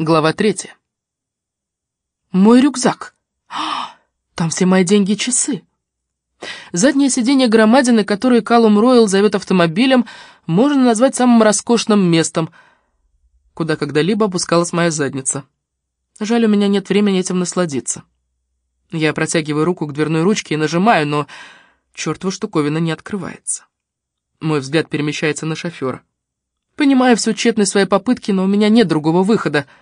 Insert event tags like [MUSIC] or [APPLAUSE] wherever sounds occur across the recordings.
Глава третья. Мой рюкзак. [GASPS] Там все мои деньги и часы. Заднее сиденье громадины, которое Калум Ройл зовет автомобилем, можно назвать самым роскошным местом, куда когда-либо опускалась моя задница. Жаль, у меня нет времени этим насладиться. Я протягиваю руку к дверной ручке и нажимаю, но чертова штуковина не открывается. Мой взгляд перемещается на шофера. Понимаю всю тщетность своей попытки, но у меня нет другого выхода —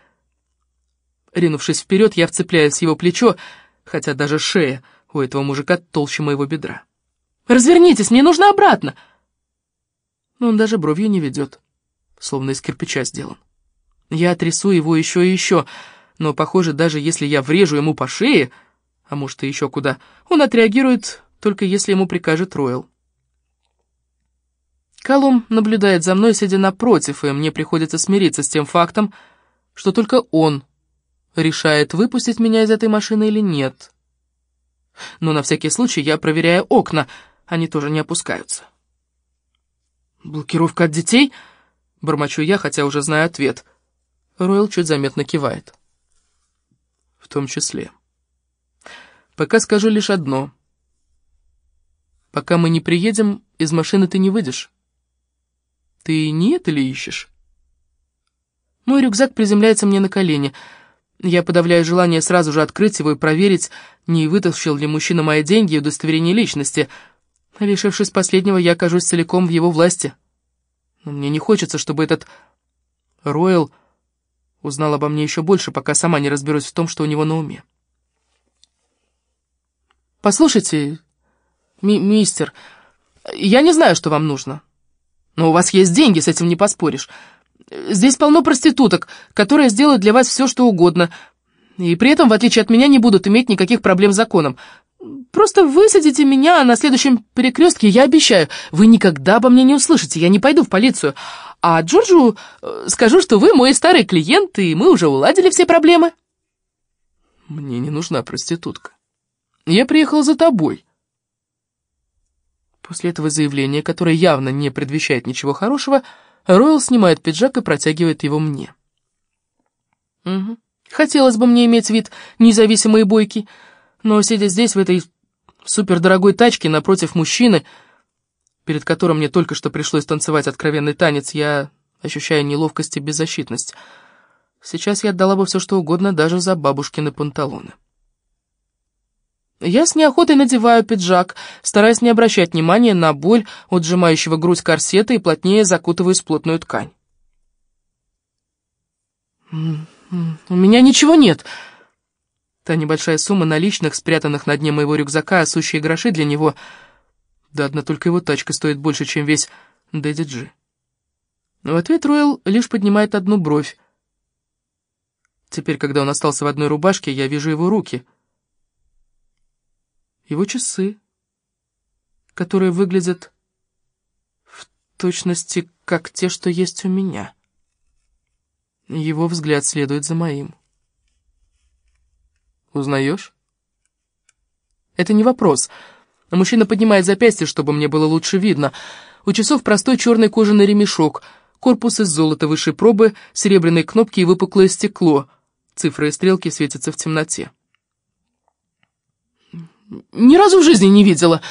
Ринувшись вперед, я вцепляюсь в его плечо, хотя даже шея у этого мужика толще моего бедра. «Развернитесь, мне нужно обратно!» Но он даже бровью не ведет, словно из кирпича сделан. Я трясу его еще и еще, но, похоже, даже если я врежу ему по шее, а может и еще куда, он отреагирует только если ему прикажет Ройл. Колум наблюдает за мной, сидя напротив, и мне приходится смириться с тем фактом, что только он решает, выпустить меня из этой машины или нет. Но на всякий случай я проверяю окна, они тоже не опускаются. «Блокировка от детей?» — бормочу я, хотя уже знаю ответ. Ройл чуть заметно кивает. «В том числе. Пока скажу лишь одно. Пока мы не приедем, из машины ты не выйдешь. Ты не это ли ищешь?» Мой рюкзак приземляется мне на колени — я подавляю желание сразу же открыть его и проверить, не вытащил ли мужчина мои деньги и удостоверение личности. Лишившись последнего, я окажусь целиком в его власти. Но мне не хочется, чтобы этот Ройл узнал обо мне еще больше, пока сама не разберусь в том, что у него на уме. «Послушайте, ми мистер, я не знаю, что вам нужно. Но у вас есть деньги, с этим не поспоришь». Здесь полно проституток, которые сделают для вас все, что угодно, и при этом, в отличие от меня, не будут иметь никаких проблем с законом. Просто высадите меня на следующем перекрестке, я обещаю, вы никогда обо мне не услышите, я не пойду в полицию. А Джорджу э, скажу, что вы мой старый клиент, и мы уже уладили все проблемы. Мне не нужна проститутка. Я приехал за тобой. После этого заявления, которое явно не предвещает ничего хорошего, Ройл снимает пиджак и протягивает его мне. Угу. Хотелось бы мне иметь вид независимой и бойкий, но сидя здесь, в этой супердорогой тачке, напротив мужчины, перед которым мне только что пришлось танцевать откровенный танец, я ощущаю неловкость и беззащитность. Сейчас я отдала бы все, что угодно, даже за бабушкины панталоны. Я с неохотой надеваю пиджак, стараясь не обращать внимания на боль от сжимающего грудь корсета и плотнее закутываюсь в плотную ткань. «У меня ничего нет!» Та небольшая сумма наличных, спрятанных на дне моего рюкзака, а сущие гроши для него... Да одна только его тачка стоит больше, чем весь Дэдди Джи. В ответ Ройл лишь поднимает одну бровь. Теперь, когда он остался в одной рубашке, я вижу его руки — его часы, которые выглядят в точности как те, что есть у меня. Его взгляд следует за моим. Узнаешь? Это не вопрос. Мужчина поднимает запястье, чтобы мне было лучше видно. У часов простой черный кожаный ремешок, корпус из золота высшей пробы, серебряные кнопки и выпуклое стекло. Цифры и стрелки светятся в темноте. Ни разу в жизни не видела.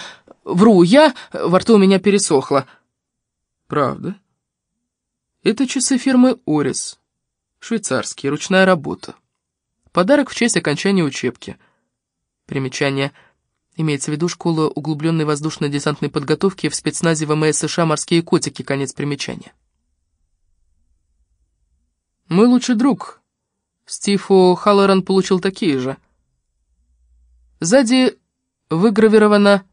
Вру я, во рту у меня пересохло. Правда? Это часы фирмы «Орис». Швейцарские, ручная работа. Подарок в честь окончания учебки. Примечание. Имеется в виду школа углубленной воздушно-десантной подготовки в спецназе ВМС США «Морские котики». Конец примечания. Мой лучший друг, Стив О'Халлоран, получил такие же. Сзади выгравировано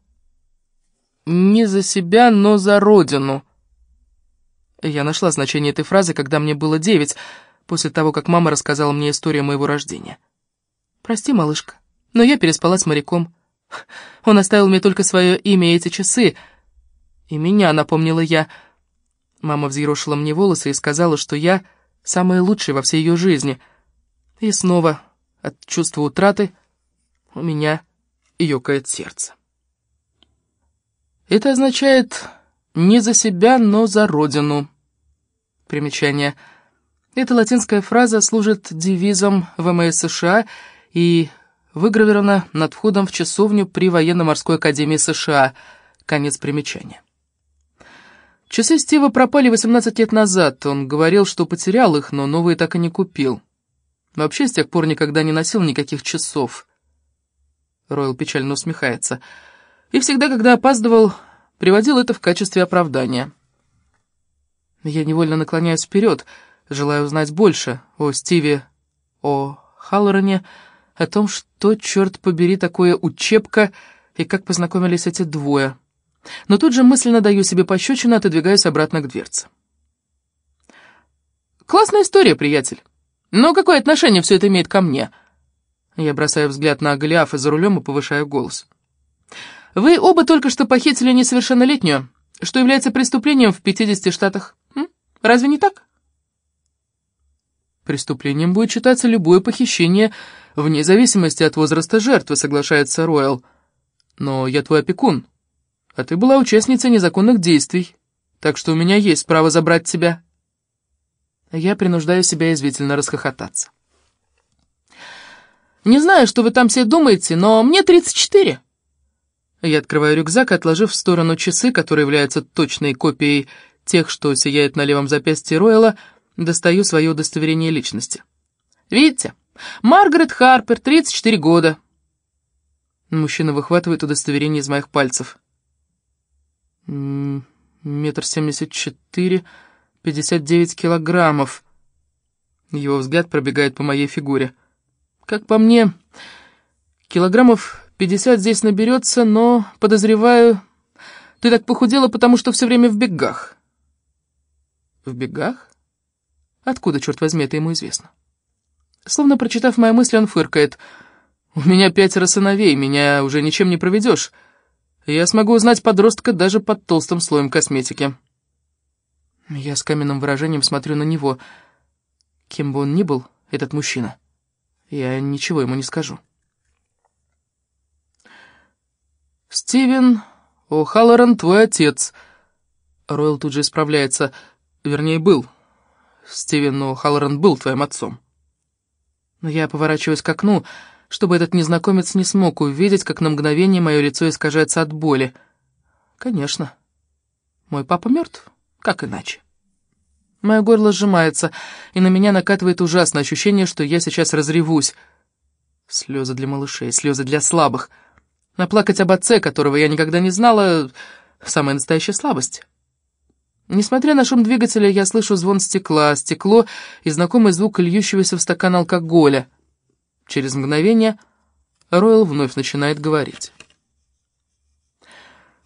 «не за себя, но за родину». Я нашла значение этой фразы, когда мне было девять, после того, как мама рассказала мне историю моего рождения. «Прости, малышка, но я переспала с моряком. Он оставил мне только свое имя и эти часы. И меня, напомнила я. Мама взъерошила мне волосы и сказала, что я самая лучшая во всей ее жизни. И снова от чувства утраты у меня ёкает сердце. Это означает «не за себя, но за родину». Примечание. Эта латинская фраза служит девизом ВМС США и выгравирована над входом в часовню при военно-морской академии США. Конец примечания. Часы Стива пропали 18 лет назад. Он говорил, что потерял их, но новые так и не купил. Вообще, с тех пор никогда не носил никаких часов. Ройл печально усмехается. И всегда, когда опаздывал, приводил это в качестве оправдания. Я невольно наклоняюсь вперед, желая узнать больше о Стиве, о Халлорене, о том, что, черт побери, такое учебка и как познакомились эти двое. Но тут же мысленно даю себе пощечину, отодвигаюсь обратно к дверце. «Классная история, приятель. Но какое отношение все это имеет ко мне?» Я бросаю взгляд на Голиафа за рулем и повышаю голос. «Вы оба только что похитили несовершеннолетнюю, что является преступлением в 50 штатах. М? Разве не так?» Преступлением будет считаться любое похищение, вне зависимости от возраста жертвы, соглашается Ройл. Но я твой опекун, а ты была участницей незаконных действий, так что у меня есть право забрать тебя. Я принуждаю себя извительно расхохотаться. Не знаю, что вы там все думаете, но мне 34. Я открываю рюкзак, отложив в сторону часы, которые являются точной копией тех, что сияет на левом запястье Ройла, Достаю свое удостоверение личности. Видите? Маргарет Харпер, 34 года. Мужчина выхватывает удостоверение из моих пальцев. Метр семьдесят четыре, пятьдесят девять килограммов. Его взгляд пробегает по моей фигуре. Как по мне, килограммов пятьдесят здесь наберется, но, подозреваю, ты так похудела, потому что все время в бегах. В бегах? Откуда, черт возьми, это ему известно? Словно прочитав мои мысли, он фыркает. «У меня пятеро сыновей, меня уже ничем не проведешь. Я смогу узнать подростка даже под толстым слоем косметики». Я с каменным выражением смотрю на него. Кем бы он ни был, этот мужчина, я ничего ему не скажу. «Стивен О'Халлоран, твой отец». Ройл тут же исправляется, вернее, был. Стивен Халлоран был твоим отцом. Но я поворачиваюсь к окну, чтобы этот незнакомец не смог увидеть, как на мгновение мое лицо искажается от боли. Конечно. Мой папа мертв, как иначе. Мое горло сжимается, и на меня накатывает ужасное ощущение, что я сейчас разревусь. Слезы для малышей, слезы для слабых. Наплакать об отце, которого я никогда не знала, самая настоящая слабость. Несмотря на шум двигателя, я слышу звон стекла, стекло и знакомый звук льющегося в стакан алкоголя. Через мгновение Ройл вновь начинает говорить.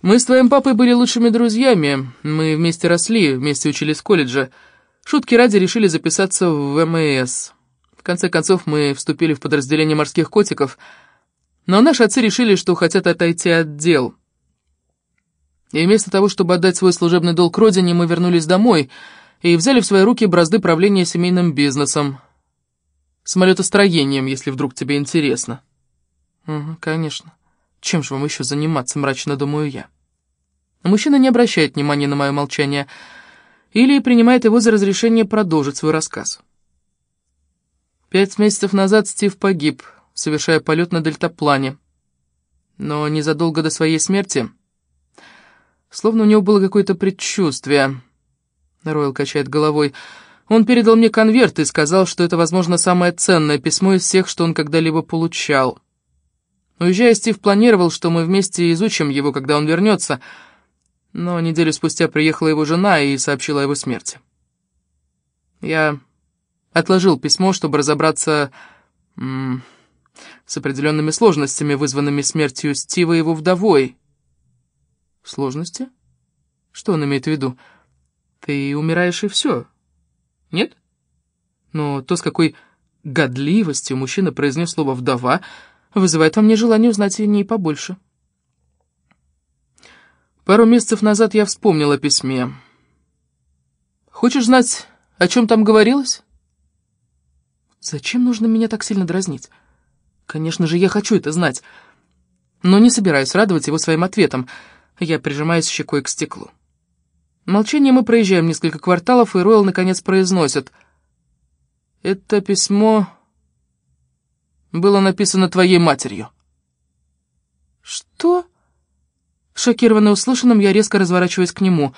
«Мы с твоим папой были лучшими друзьями. Мы вместе росли, вместе учились в колледже. Шутки ради решили записаться в ВМС. В конце концов, мы вступили в подразделение морских котиков, но наши отцы решили, что хотят отойти от дел». И вместо того, чтобы отдать свой служебный долг родине, мы вернулись домой и взяли в свои руки бразды правления семейным бизнесом. Самолетостроением, если вдруг тебе интересно. Угу, конечно. Чем же вам еще заниматься, мрачно думаю я. Мужчина не обращает внимания на мое молчание или принимает его за разрешение продолжить свой рассказ. Пять месяцев назад Стив погиб, совершая полет на дельтаплане. Но незадолго до своей смерти Словно у него было какое-то предчувствие. Ройл качает головой. Он передал мне конверт и сказал, что это, возможно, самое ценное письмо из всех, что он когда-либо получал. Уезжая, Стив планировал, что мы вместе изучим его, когда он вернется, но неделю спустя приехала его жена и сообщила о его смерти. Я отложил письмо, чтобы разобраться с определенными сложностями, вызванными смертью Стива и его вдовой. Сложности? Что он имеет в виду? Ты умираешь и все. Нет? Но то, с какой годливостью мужчина произнес слово «вдова», вызывает во мне желание узнать о ней побольше. Пару месяцев назад я вспомнил о письме. Хочешь знать, о чем там говорилось? Зачем нужно меня так сильно дразнить? Конечно же, я хочу это знать, но не собираюсь радовать его своим ответом — я прижимаюсь щекой к стеклу. Молчание мы проезжаем несколько кварталов, и Ройл наконец произносит. Это письмо было написано твоей матерью». «Что?» Шокированный услышанным, я резко разворачиваюсь к нему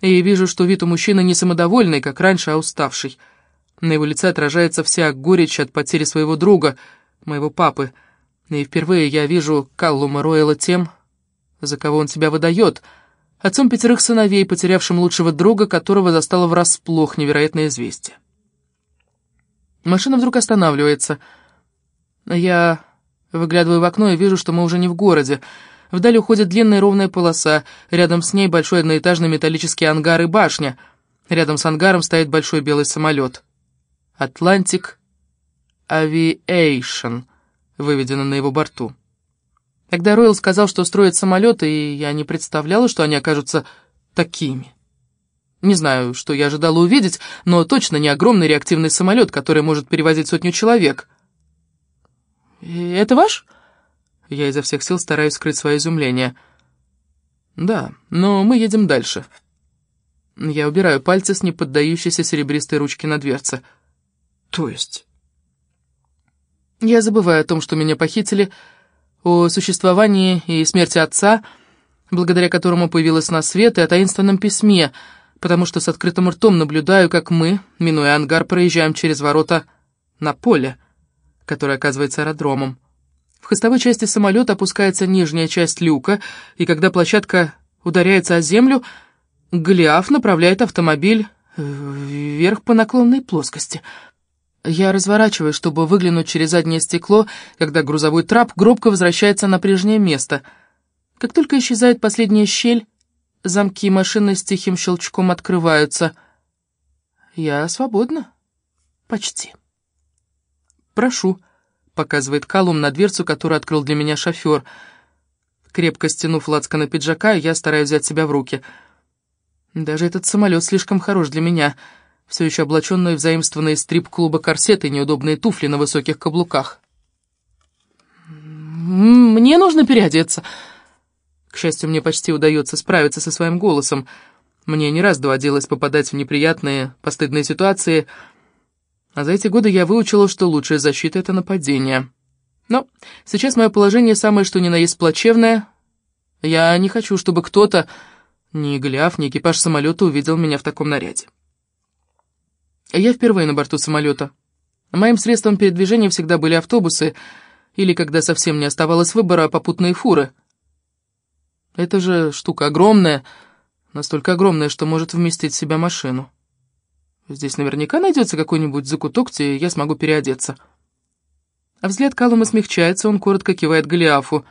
и вижу, что вид у мужчины не самодовольный, как раньше, а уставший. На его лице отражается вся горечь от потери своего друга, моего папы, и впервые я вижу Каллума Ройла тем, за кого он себя выдает, отцом пятерых сыновей, потерявшим лучшего друга, которого застало врасплох невероятное известие. Машина вдруг останавливается. Я выглядываю в окно и вижу, что мы уже не в городе, Вдаль уходит длинная ровная полоса, рядом с ней большой одноэтажный металлический ангар и башня. Рядом с ангаром стоит большой белый самолет. «Атлантик Aviation» выведено на его борту. Когда Ройл сказал, что строит самолеты, я не представляла, что они окажутся такими. Не знаю, что я ожидала увидеть, но точно не огромный реактивный самолет, который может перевозить сотню человек. «Это ваш?» Я изо всех сил стараюсь скрыть свое изумление. «Да, но мы едем дальше». Я убираю пальцы с неподдающейся серебристой ручки на дверце. «То есть?» Я забываю о том, что меня похитили, о существовании и смерти отца, благодаря которому появилась на свет, и о таинственном письме, потому что с открытым ртом наблюдаю, как мы, минуя ангар, проезжаем через ворота на поле, которое оказывается аэродромом. В хвостовой части самолета опускается нижняя часть люка, и когда площадка ударяется о землю, Голиаф направляет автомобиль вверх по наклонной плоскости. Я разворачиваюсь, чтобы выглянуть через заднее стекло, когда грузовой трап гробко возвращается на прежнее место. Как только исчезает последняя щель, замки машины с тихим щелчком открываются. Я свободна. Почти. Прошу. — показывает Калум на дверцу, которую открыл для меня шофер. Крепко стянув на пиджака, я стараюсь взять себя в руки. Даже этот самолет слишком хорош для меня, все еще облаченный в заимствованные стрип-клуба корсеты и неудобные туфли на высоких каблуках. «Мне нужно переодеться». К счастью, мне почти удается справиться со своим голосом. Мне не раз доводилось попадать в неприятные, постыдные ситуации — а за эти годы я выучила, что лучшая защита — это нападение. Но сейчас мое положение самое что ни на есть плачевное. Я не хочу, чтобы кто-то, ни Голиаф, ни экипаж самолета увидел меня в таком наряде. Я впервые на борту самолета. Моим средством передвижения всегда были автобусы, или, когда совсем не оставалось выбора, попутные фуры. Это же штука огромная, настолько огромная, что может вместить в себя машину. Здесь наверняка найдется какой-нибудь закуток, где я смогу переодеться. А взгляд Калума смягчается, он коротко кивает Голиафу.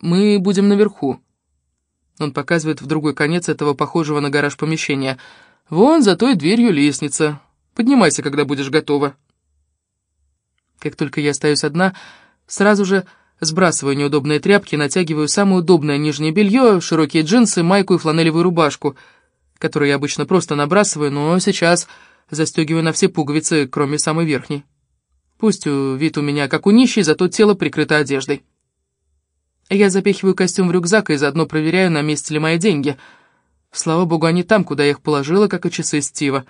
«Мы будем наверху». Он показывает в другой конец этого похожего на гараж помещения. «Вон за той дверью лестница. Поднимайся, когда будешь готова». Как только я остаюсь одна, сразу же сбрасываю неудобные тряпки, натягиваю самое удобное нижнее белье, широкие джинсы, майку и фланелевую рубашку — которую я обычно просто набрасываю, но сейчас застегиваю на все пуговицы, кроме самой верхней. Пусть вид у меня как у нищей, зато тело прикрыто одеждой. Я запихиваю костюм в рюкзак и заодно проверяю, на месте ли мои деньги. Слава богу, они там, куда я их положила, как и часы Стива.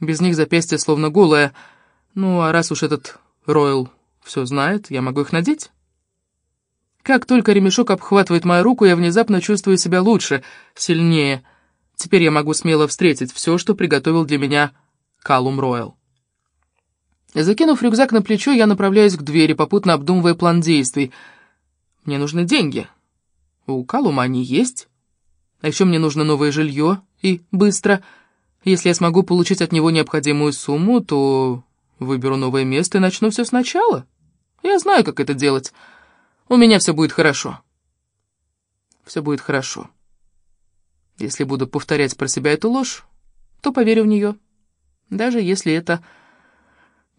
Без них запястье словно голое. Ну, а раз уж этот Ройл все знает, я могу их надеть. Как только ремешок обхватывает мою руку, я внезапно чувствую себя лучше, сильнее — Теперь я могу смело встретить все, что приготовил для меня Калум Ройл. Закинув рюкзак на плечо, я направляюсь к двери, попутно обдумывая план действий. Мне нужны деньги. У Калума они есть. А еще мне нужно новое жилье, и быстро. Если я смогу получить от него необходимую сумму, то выберу новое место и начну все сначала. Я знаю, как это делать. У меня все будет хорошо. Все будет хорошо. Если буду повторять про себя эту ложь, то поверю в нее, даже если это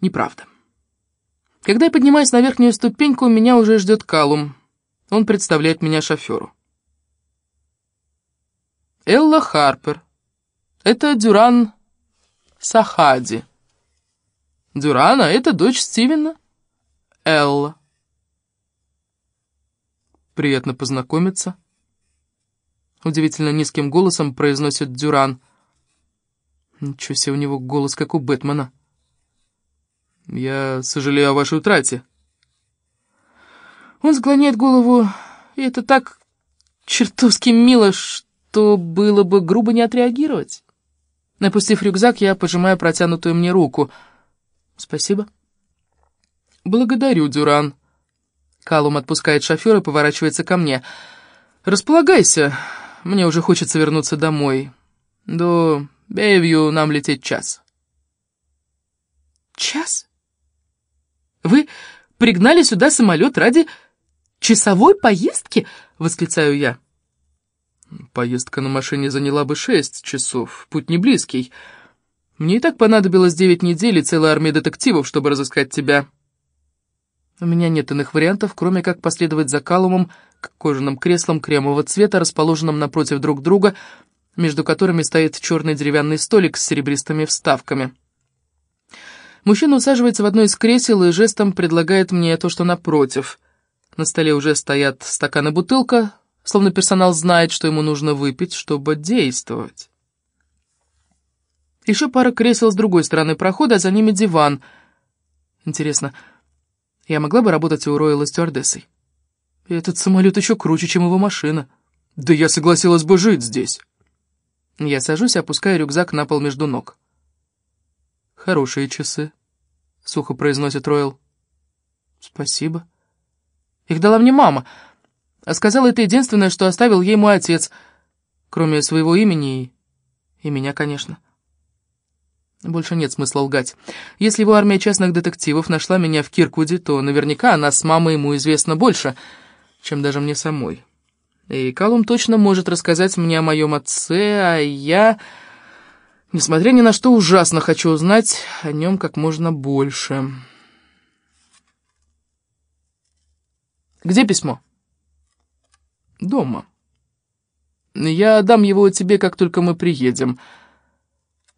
неправда. Когда я поднимаюсь на верхнюю ступеньку, меня уже ждет Калум. Он представляет меня шоферу. Элла Харпер. Это Дюран Сахади. Дюрана — это дочь Стивена. Элла. Приятно познакомиться. Удивительно низким голосом произносит Дюран. Ничего себе у него голос, как у Бэтмена. «Я сожалею о вашей утрате». Он склоняет голову, и это так чертовски мило, что было бы грубо не отреагировать. Напустив рюкзак, я пожимаю протянутую мне руку. «Спасибо». «Благодарю, Дюран». Калум отпускает шофера и поворачивается ко мне. «Располагайся, мне уже хочется вернуться домой. До Бэйвью нам лететь час». «Час? Вы пригнали сюда самолет ради часовой поездки?» — восклицаю я. Поездка на машине заняла бы шесть часов, путь не близкий. Мне и так понадобилось девять недель и целая армия детективов, чтобы разыскать тебя. У меня нет иных вариантов, кроме как последовать за Калумом к кожаным креслам кремового цвета, расположенным напротив друг друга, между которыми стоит черный деревянный столик с серебристыми вставками. Мужчина усаживается в одно из кресел и жестом предлагает мне то, что напротив. На столе уже стоят стакан и бутылка, словно персонал знает, что ему нужно выпить, чтобы действовать. Еще пара кресел с другой стороны прохода, а за ними диван. Интересно, я могла бы работать у Ройла стюардессой? Этот самолет еще круче, чем его машина. Да я согласилась бы жить здесь. Я сажусь и опускаю рюкзак на пол между ног. «Хорошие часы», — сухо произносит Ройл. «Спасибо. Их дала мне мама». А сказал, это единственное, что оставил ей мой отец, кроме своего имени и, и меня, конечно. Больше нет смысла лгать. Если его армия частных детективов нашла меня в Киркуде, то наверняка она с мамой ему известна больше, чем даже мне самой. И Калум точно может рассказать мне о моем отце, а я, несмотря ни на что, ужасно хочу узнать о нем как можно больше. «Где письмо?» дома. Я дам его тебе, как только мы приедем.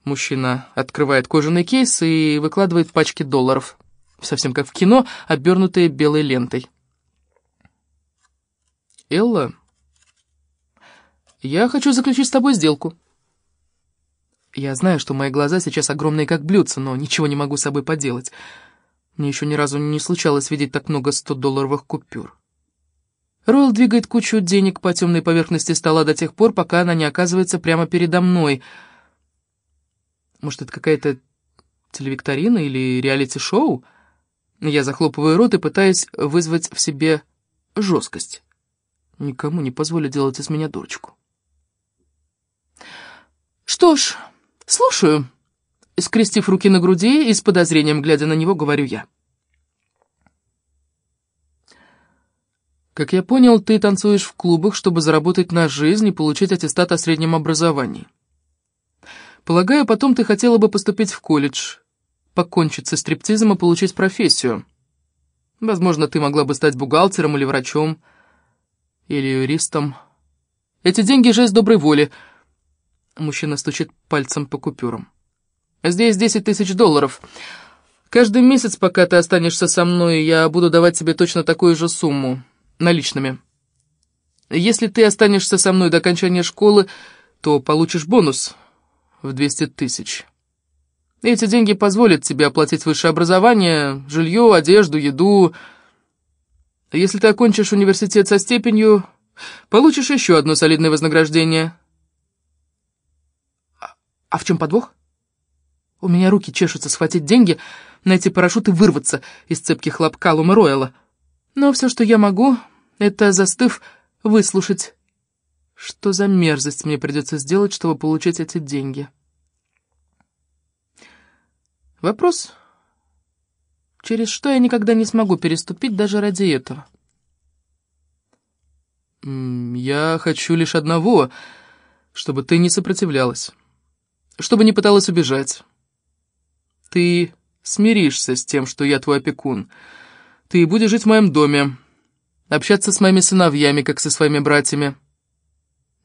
Мужчина открывает кожаный кейс и выкладывает пачки долларов. Совсем как в кино, обернутые белой лентой. Элла, я хочу заключить с тобой сделку. Я знаю, что мои глаза сейчас огромные, как блюдца, но ничего не могу с собой поделать. Мне еще ни разу не случалось видеть так много 100-долларовых купюр. Ройл двигает кучу денег по темной поверхности стола до тех пор, пока она не оказывается прямо передо мной. Может, это какая-то телевикторина или реалити-шоу? Я захлопываю рот и пытаюсь вызвать в себе жесткость. Никому не позволю делать из меня дурочку. «Что ж, слушаю», — скрестив руки на груди и с подозрением глядя на него, говорю я. Как я понял, ты танцуешь в клубах, чтобы заработать на жизнь и получить аттестат о среднем образовании. Полагаю, потом ты хотела бы поступить в колледж, покончить со стриптизом и получить профессию. Возможно, ты могла бы стать бухгалтером или врачом, или юристом. Эти деньги — жесть доброй воли. Мужчина стучит пальцем по купюрам. Здесь десять тысяч долларов. Каждый месяц, пока ты останешься со мной, я буду давать тебе точно такую же сумму наличными. Если ты останешься со мной до окончания школы, то получишь бонус в 200 тысяч. Эти деньги позволят тебе оплатить высшее образование, жилье, одежду, еду. Если ты окончишь университет со степенью, получишь еще одно солидное вознаграждение. А, а в чем подвох? У меня руки чешутся схватить деньги, найти парашют и вырваться из цепки хлопка Лума Ройла. Но все, что я могу, это, застыв, выслушать, что за мерзость мне придется сделать, чтобы получить эти деньги. Вопрос, через что я никогда не смогу переступить даже ради этого. «Я хочу лишь одного, чтобы ты не сопротивлялась, чтобы не пыталась убежать. Ты смиришься с тем, что я твой опекун». Ты будешь жить в моем доме, общаться с моими сыновьями, как со своими братьями.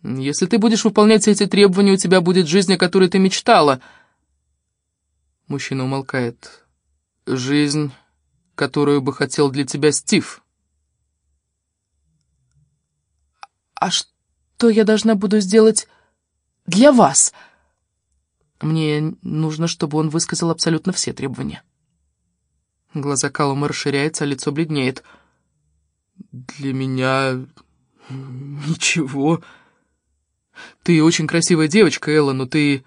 Если ты будешь выполнять эти требования, у тебя будет жизнь, о которой ты мечтала. Мужчина умолкает. Жизнь, которую бы хотел для тебя Стив. А что я должна буду сделать для вас? Мне нужно, чтобы он высказал абсолютно все требования. Глаза Калума расширяются, а лицо бледнеет. «Для меня... ничего. Ты очень красивая девочка, Элла, но ты...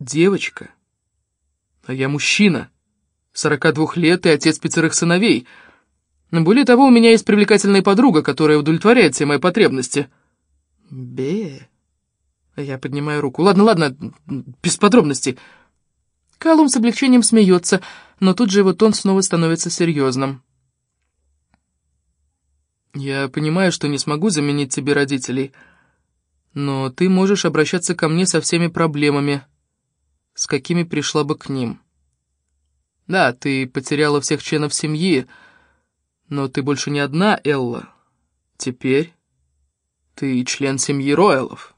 девочка. А я мужчина, 42 лет и отец пятерых сыновей. Более того, у меня есть привлекательная подруга, которая удовлетворяет все мои потребности». «Бе...» Я поднимаю руку. «Ладно, ладно, без подробностей». Калум с облегчением смеется, но тут же его тон снова становится серьезным. «Я понимаю, что не смогу заменить тебе родителей, но ты можешь обращаться ко мне со всеми проблемами, с какими пришла бы к ним. Да, ты потеряла всех членов семьи, но ты больше не одна, Элла. Теперь ты член семьи Ройлов».